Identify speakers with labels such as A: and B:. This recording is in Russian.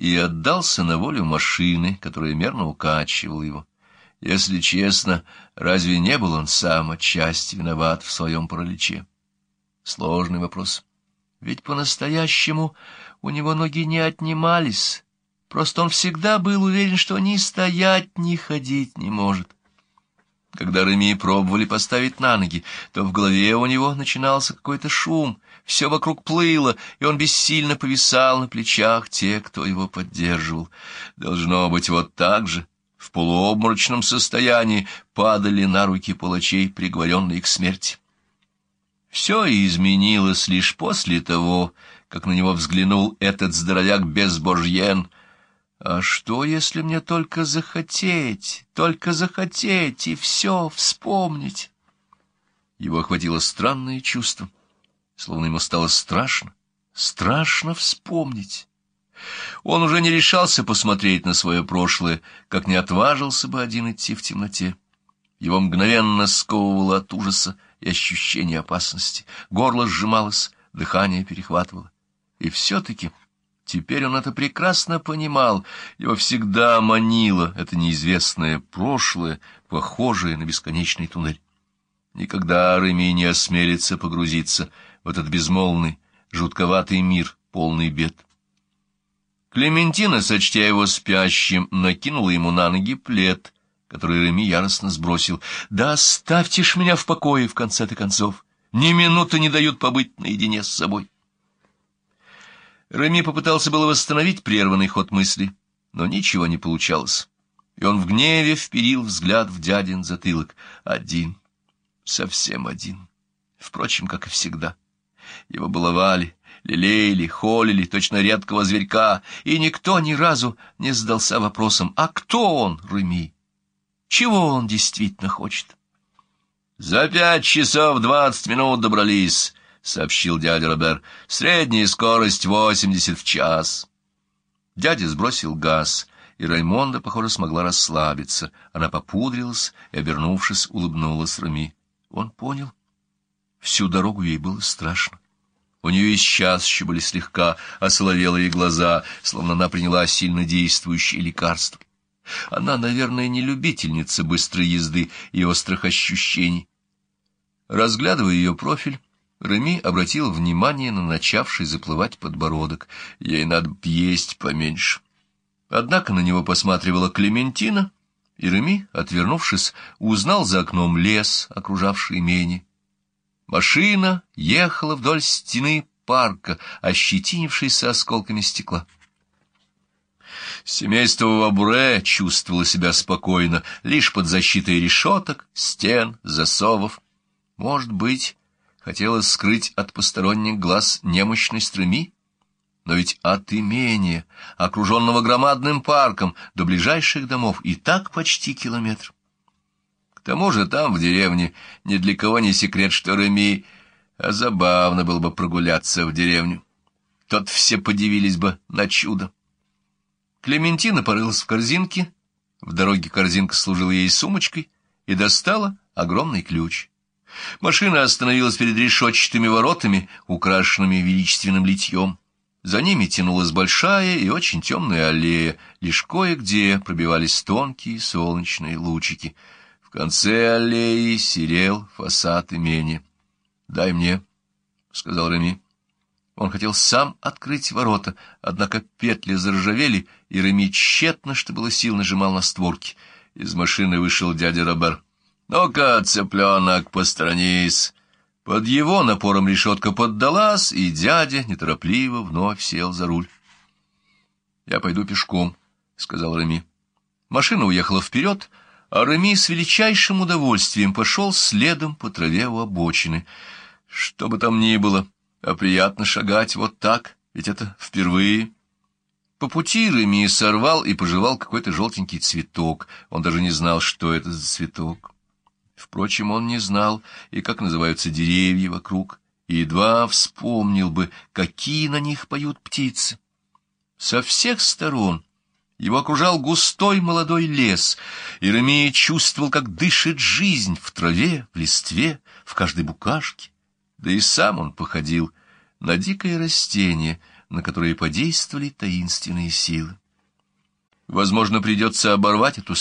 A: и отдался на волю машины, которая мерно укачивала его. Если честно, разве не был он сам отчасти виноват в своем параличе? Сложный вопрос. Ведь по-настоящему у него ноги не отнимались, просто он всегда был уверен, что ни стоять, ни ходить не может. Когда Реми пробовали поставить на ноги, то в голове у него начинался какой-то шум, все вокруг плыло, и он бессильно повисал на плечах тех, кто его поддерживал. Должно быть вот так же, в полуобморочном состоянии, падали на руки палачей, приговоренные к смерти. Все изменилось лишь после того, как на него взглянул этот здоровяк-безбожьен — а что, если мне только захотеть, только захотеть и все вспомнить? Его охватило странное чувство, словно ему стало страшно, страшно вспомнить. Он уже не решался посмотреть на свое прошлое, как не отважился бы один идти в темноте. Его мгновенно сковывало от ужаса и ощущения опасности. Горло сжималось, дыхание перехватывало. И все-таки Теперь он это прекрасно понимал, его всегда манило это неизвестное прошлое, похожее на бесконечный туннель. Никогда Реми не осмелится погрузиться в этот безмолвный, жутковатый мир, полный бед. Клементина, сочтя его спящим, накинула ему на ноги плед, который Реми яростно сбросил. «Да оставьте ж меня в покое, в конце-то концов! Ни минуты не дают побыть наедине с собой!» Реми попытался было восстановить прерванный ход мысли, но ничего не получалось, и он в гневе вперил взгляд в дядин затылок. Один, совсем один, впрочем, как и всегда. Его баловали, лелеяли, холили, точно редкого зверька, и никто ни разу не задался вопросом, а кто он, Реми? Чего он действительно хочет? За пять часов двадцать минут добрались, — сообщил дядя Робер. — Средняя скорость восемьдесят в час. Дядя сбросил газ, и Раймонда, похоже, смогла расслабиться. Она попудрилась и, обернувшись, улыбнулась Рами. Он понял. Всю дорогу ей было страшно. У нее и сейчас еще были слегка осоловелые глаза, словно она приняла сильно действующее лекарство. Она, наверное, не любительница быстрой езды и острых ощущений. Разглядывая ее профиль, Реми обратил внимание на начавший заплывать подбородок. Ей надо есть поменьше. Однако на него посматривала Клементина, и Реми, отвернувшись, узнал за окном лес, окружавший имение. Машина ехала вдоль стены парка, ощетинившейся осколками стекла. Семейство Вабре чувствовало себя спокойно, лишь под защитой решеток, стен, засовов. Может быть, хотелось скрыть от посторонних глаз немощной струми? Но ведь от имения, окруженного громадным парком, до ближайших домов и так почти километр. К тому же там, в деревне, ни для кого не секрет, что Реми, а забавно было бы прогуляться в деревню. Тот все подивились бы на чудо. Клементина порылась в корзинке, в дороге корзинка служила ей сумочкой, и достала огромный ключ. Машина остановилась перед решетчатыми воротами, украшенными величественным литьем. За ними тянулась большая и очень темная аллея, лишь кое-где пробивались тонкие солнечные лучики. В конце аллеи серел фасад имения. «Дай мне», — сказал Реми. Он хотел сам открыть ворота, однако петли заржавели, и Реми тщетно, что было сил, нажимал на створки. Из машины вышел дядя Робер. «Ну-ка, цыпленок, посторонись!» Под его напором решетка поддалась, и дядя неторопливо вновь сел за руль. «Я пойду пешком», — сказал Реми. Машина уехала вперед, а Реми с величайшим удовольствием пошел следом по траве у обочины. Что бы там ни было, а приятно шагать вот так, ведь это впервые. По пути Реми сорвал и пожевал какой-то желтенький цветок. Он даже не знал, что это за цветок. Впрочем, он не знал, и как называются деревья вокруг, и едва вспомнил бы, какие на них поют птицы. Со всех сторон его окружал густой молодой лес, и Ромея чувствовал, как дышит жизнь в траве, в листве, в каждой букашке. Да и сам он походил на дикое растение, на которые подействовали таинственные силы. Возможно, придется оборвать эту